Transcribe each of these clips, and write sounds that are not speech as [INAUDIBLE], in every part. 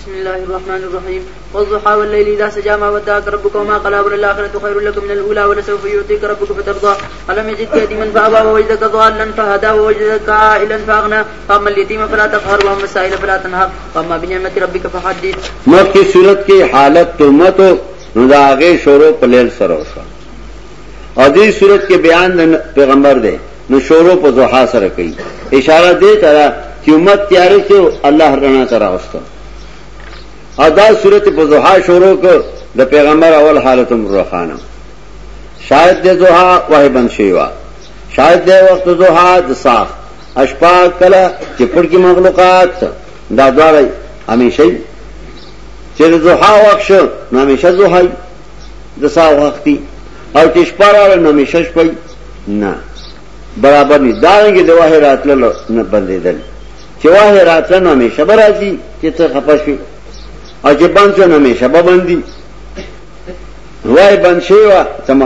بسم الله الرحمن الرحيم. والضحى والليل إذا سجى ما ودعك ربك وما قلى وللآخرة خير لك من الأولى ولسوف يعطيك ربك فترضى. ألم يجدك يتيما فأبى ووجدك ضالا فهدى ووجدك عائلا فأغنى. فأما اليتيم فلا تقهر وأما السائل فلا تنهر. وأما بنعمة ربك فحدث. مت کی صورت کی حالت تو مت ناگے شورو پلیل سروسا ادی صورت کے بیان پیغمبر دے نہ شورو پہ دوہا سر کئی. اشارہ دے ترا کہ امت تیارے سے اللہ رنا کرا اس ادا صورت پہ دوہا شورو کو دا پیغمبر اول حالت مرخانہ شاید دے دوہا وہ بند شیوا شاید دے وقت دوہا دساخ اشپا کلا چپڑ کی مخلوقات، دا دوار ہمیشہ چیر دوہا وقش نہ ہمیشہ دوہائی دسا وقتی اور چشپا والا نہ ہمیشہ پئی نہ برابر نہیں داریں گے دواہ رات لو نہ بندے دل چواہ رات نہ ہمیشہ براسی چتر خپش اور جب بند سے ہمیشہ بندی. وای بند شي وا سم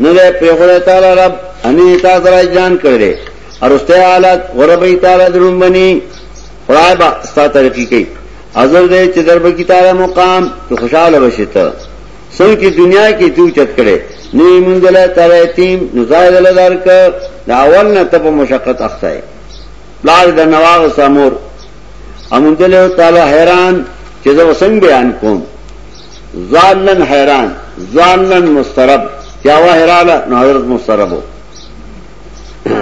نو له په تعالی رب ان تا درای جان کړي اور استه حالت غربی تعالی درون بني خدای با ستا ترقی کوي حضر دې چې درب کی تعالی مقام، تو خوشاله بشته سن کی دنیا کی تو چت کړي نی منځله تعالی یتیم نزاید له درک دا اول نه ته مشقت اخته لار د نواغ سامور. امندله تعالی حیران چې زه وسنګ بیان کوم ظالن حیران ظالن مسترب کیا ہوا حیرالا نو، حضرت مسترب ہو۔ [CLEARS THROAT]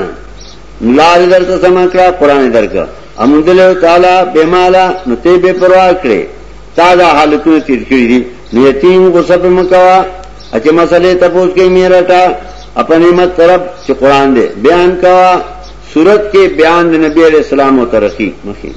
لار ادھر تو سما کرا، قرآن ادھر کا۔ امدل تعالی بے مالا، نو تے بے پرواہ کرے۔ تازہ حالتوں تیر کری دی۔ نو یتیم کو سب مکوا اچھے مسئلے تپوس کے میرا تا۔ اپنی مت طرف سے قرآن دے۔ بیان کوا، صورت کے بیان نبی علیہ السلام و ترقی۔ مخیم۔